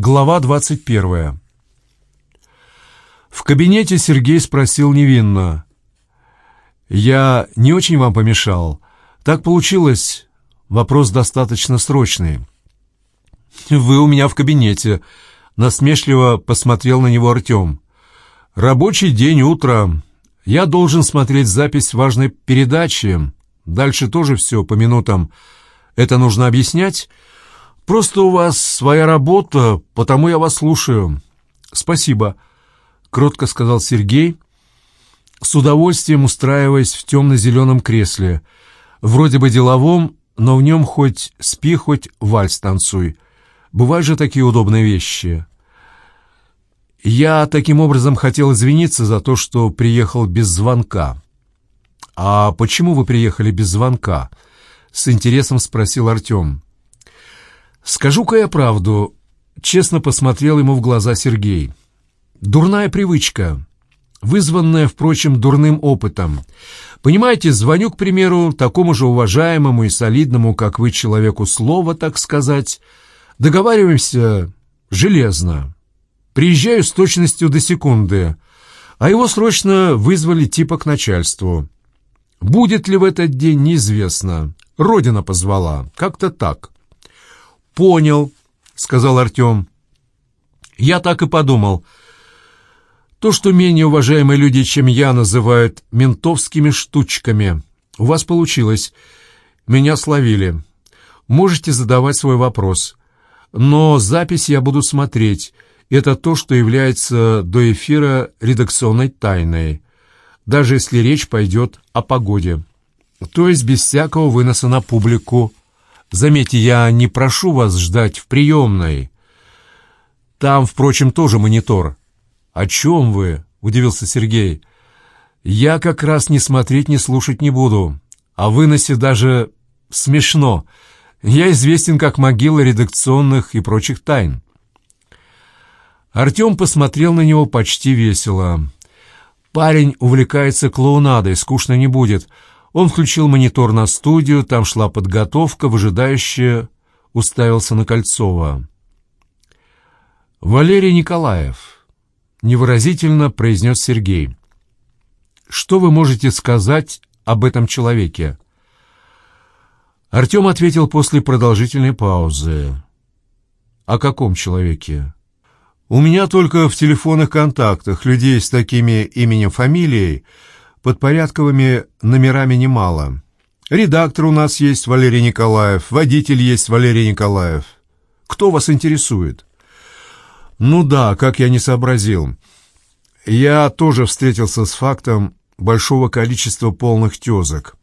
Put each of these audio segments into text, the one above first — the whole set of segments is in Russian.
Глава 21. В кабинете Сергей спросил невинно. «Я не очень вам помешал. Так получилось. Вопрос достаточно срочный». «Вы у меня в кабинете», — насмешливо посмотрел на него Артем. «Рабочий день, утро. Я должен смотреть запись важной передачи. Дальше тоже все по минутам. Это нужно объяснять?» Просто у вас своя работа, потому я вас слушаю. Спасибо, кротко сказал Сергей, с удовольствием устраиваясь в темно-зеленом кресле, вроде бы деловом, но в нем хоть спи, хоть вальс танцуй. Бывают же такие удобные вещи. Я таким образом хотел извиниться за то, что приехал без звонка. «А почему вы приехали без звонка?» — с интересом спросил Артем. «Скажу-ка я правду», — честно посмотрел ему в глаза Сергей. «Дурная привычка, вызванная, впрочем, дурным опытом. Понимаете, звоню, к примеру, такому же уважаемому и солидному, как вы, человеку слова, так сказать. Договариваемся железно. Приезжаю с точностью до секунды, а его срочно вызвали типа к начальству. Будет ли в этот день, неизвестно. Родина позвала. Как-то так». «Понял», — сказал Артем. «Я так и подумал. То, что менее уважаемые люди, чем я, называют ментовскими штучками, у вас получилось. Меня словили. Можете задавать свой вопрос. Но запись я буду смотреть. Это то, что является до эфира редакционной тайной, даже если речь пойдет о погоде. То есть без всякого выноса на публику». Заметьте, я не прошу вас ждать в приемной. Там, впрочем, тоже монитор. О чем вы? Удивился Сергей. Я как раз ни смотреть, ни слушать не буду. О выносе даже смешно. Я известен как могила редакционных и прочих тайн. Артем посмотрел на него почти весело. Парень увлекается клоунадой, скучно не будет. Он включил монитор на студию, там шла подготовка, выжидающе уставился на Кольцова. «Валерий Николаев», — невыразительно произнес Сергей. «Что вы можете сказать об этом человеке?» Артем ответил после продолжительной паузы. «О каком человеке?» «У меня только в телефонных контактах людей с такими именем-фамилией под порядковыми номерами немало. Редактор у нас есть Валерий Николаев, водитель есть Валерий Николаев. Кто вас интересует? Ну да, как я не сообразил. Я тоже встретился с фактом большого количества полных тезок.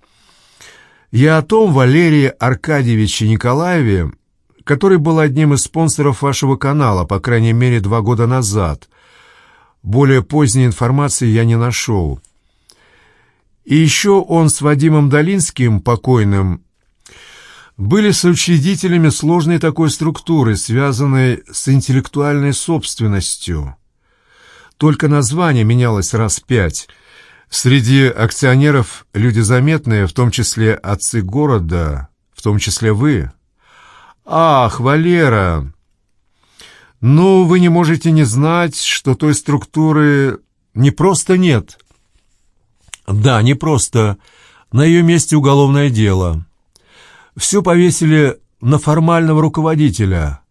Я о том Валерии Аркадьевиче Николаеве, который был одним из спонсоров вашего канала, по крайней мере, два года назад. Более поздней информации я не нашел. И еще он с Вадимом Долинским, покойным, были соучредителями сложной такой структуры, связанной с интеллектуальной собственностью. Только название менялось раз пять. Среди акционеров люди заметные, в том числе отцы города, в том числе вы. «Ах, Валера! Ну, вы не можете не знать, что той структуры не просто нет». Да, не просто. На ее месте уголовное дело. Все повесили на формального руководителя,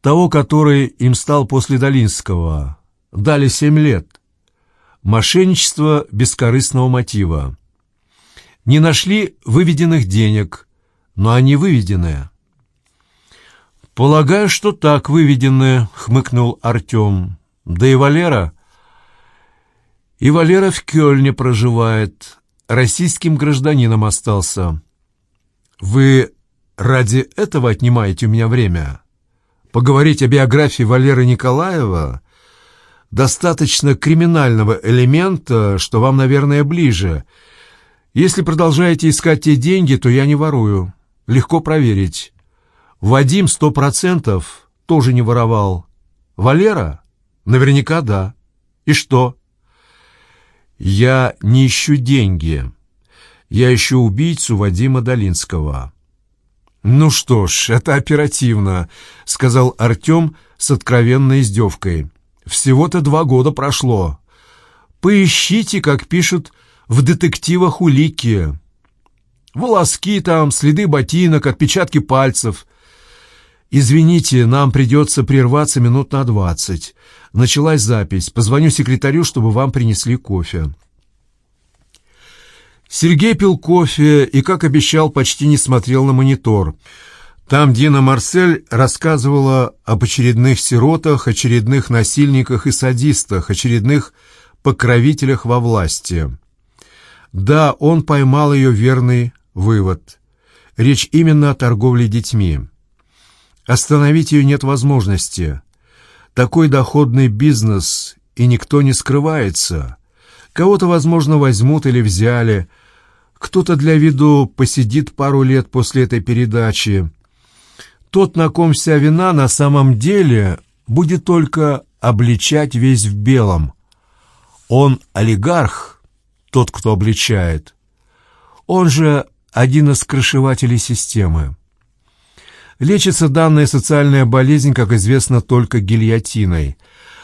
того, который им стал после Долинского. Дали семь лет. Мошенничество бескорыстного мотива. Не нашли выведенных денег, но они выведенные. «Полагаю, что так выведены», — хмыкнул Артем. «Да и Валера...» И Валера в Кёльне проживает, российским гражданином остался. Вы ради этого отнимаете у меня время? Поговорить о биографии Валеры Николаева достаточно криминального элемента, что вам, наверное, ближе. Если продолжаете искать те деньги, то я не ворую. Легко проверить. Вадим сто процентов тоже не воровал. Валера? Наверняка да. И что? «Я не ищу деньги. Я ищу убийцу Вадима Долинского». «Ну что ж, это оперативно», — сказал Артем с откровенной издевкой. «Всего-то два года прошло. Поищите, как пишут в детективах улики. Волоски там, следы ботинок, отпечатки пальцев. Извините, нам придется прерваться минут на двадцать. Началась запись. Позвоню секретарю, чтобы вам принесли кофе». Сергей пил кофе и, как обещал, почти не смотрел на монитор. Там Дина Марсель рассказывала об очередных сиротах, очередных насильниках и садистах, очередных покровителях во власти. Да, он поймал ее верный вывод. Речь именно о торговле детьми. Остановить ее нет возможности. Такой доходный бизнес, и никто не скрывается. Кого-то, возможно, возьмут или взяли – кто-то для виду посидит пару лет после этой передачи. Тот, на ком вся вина, на самом деле будет только обличать весь в белом. Он олигарх, тот, кто обличает. Он же один из крышевателей системы. Лечится данная социальная болезнь, как известно, только гильотиной.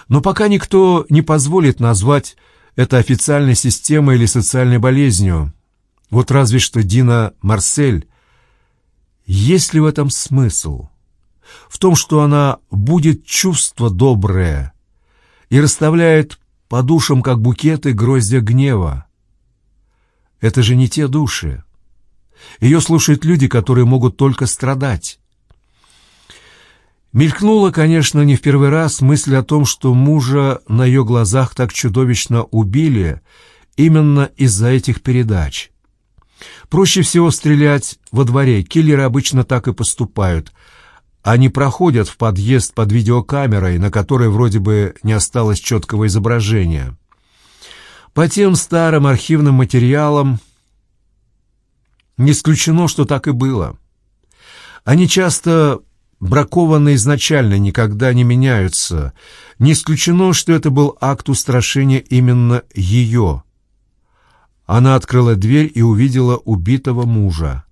Но пока никто не позволит назвать это официальной системой или социальной болезнью. Вот разве что Дина Марсель. Есть ли в этом смысл? В том, что она будет чувство доброе и расставляет по душам, как букеты, гроздья гнева. Это же не те души. Ее слушают люди, которые могут только страдать. Мелькнула, конечно, не в первый раз мысль о том, что мужа на ее глазах так чудовищно убили именно из-за этих передач. Проще всего стрелять во дворе, киллеры обычно так и поступают. Они проходят в подъезд под видеокамерой, на которой вроде бы не осталось четкого изображения. По тем старым архивным материалам не исключено, что так и было. Они часто бракованы изначально, никогда не меняются. Не исключено, что это был акт устрашения именно ее – она открыла дверь и увидела убитого мужа.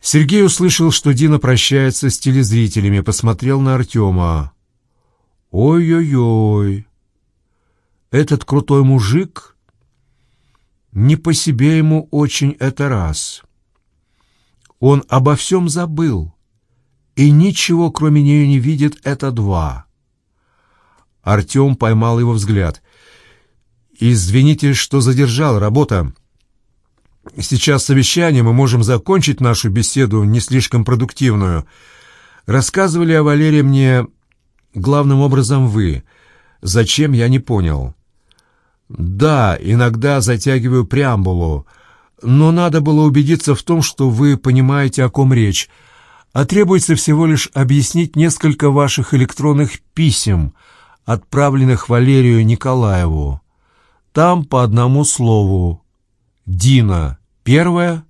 Сергей услышал, что Дина прощается с телезрителями, посмотрел на Артема. «Ой-ой-ой! Этот крутой мужик...» Не по себе ему очень это раз. Он обо всем забыл, и ничего, кроме нее, не видит это два. Артем поймал его взгляд. «Извините, что задержал работа. Сейчас совещание, мы можем закончить нашу беседу, не слишком продуктивную. Рассказывали о Валере мне главным образом вы. Зачем, я не понял. Да, иногда затягиваю преамбулу, но надо было убедиться в том, что вы понимаете, о ком речь, а требуется всего лишь объяснить несколько ваших электронных писем, отправленных Валерию Николаеву. Там по одному слову. Дина первое,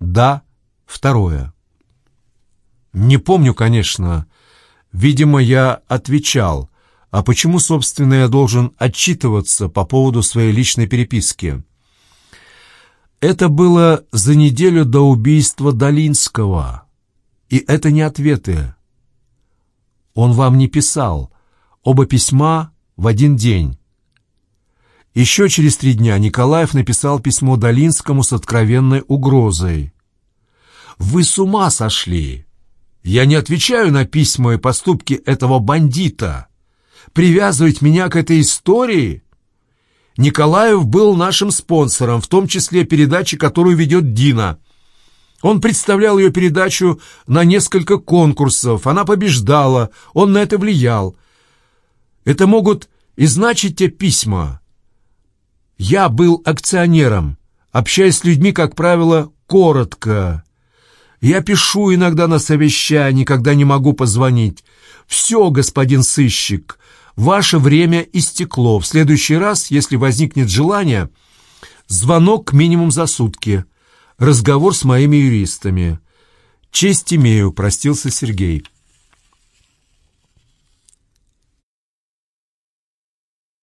да второе. Не помню, конечно. Видимо, я отвечал. А почему, собственно, я должен отчитываться по поводу своей личной переписки? Это было за неделю до убийства Долинского. И это не ответы. Он вам не писал. Оба письма в один день. Еще через три дня Николаев написал письмо Долинскому с откровенной угрозой. «Вы с ума сошли! Я не отвечаю на письма и поступки этого бандита. Привязывать меня к этой истории?» Николаев был нашим спонсором, в том числе передачи, которую ведет Дина. Он представлял ее передачу на несколько конкурсов, она побеждала, он на это влиял. Это могут и значить те письма. Я был акционером, общаясь с людьми, как правило, коротко. Я пишу иногда на совещании, когда не могу позвонить. Все, господин сыщик, ваше время истекло. В следующий раз, если возникнет желание, звонок минимум за сутки. Разговор с моими юристами. Честь имею, простился Сергей.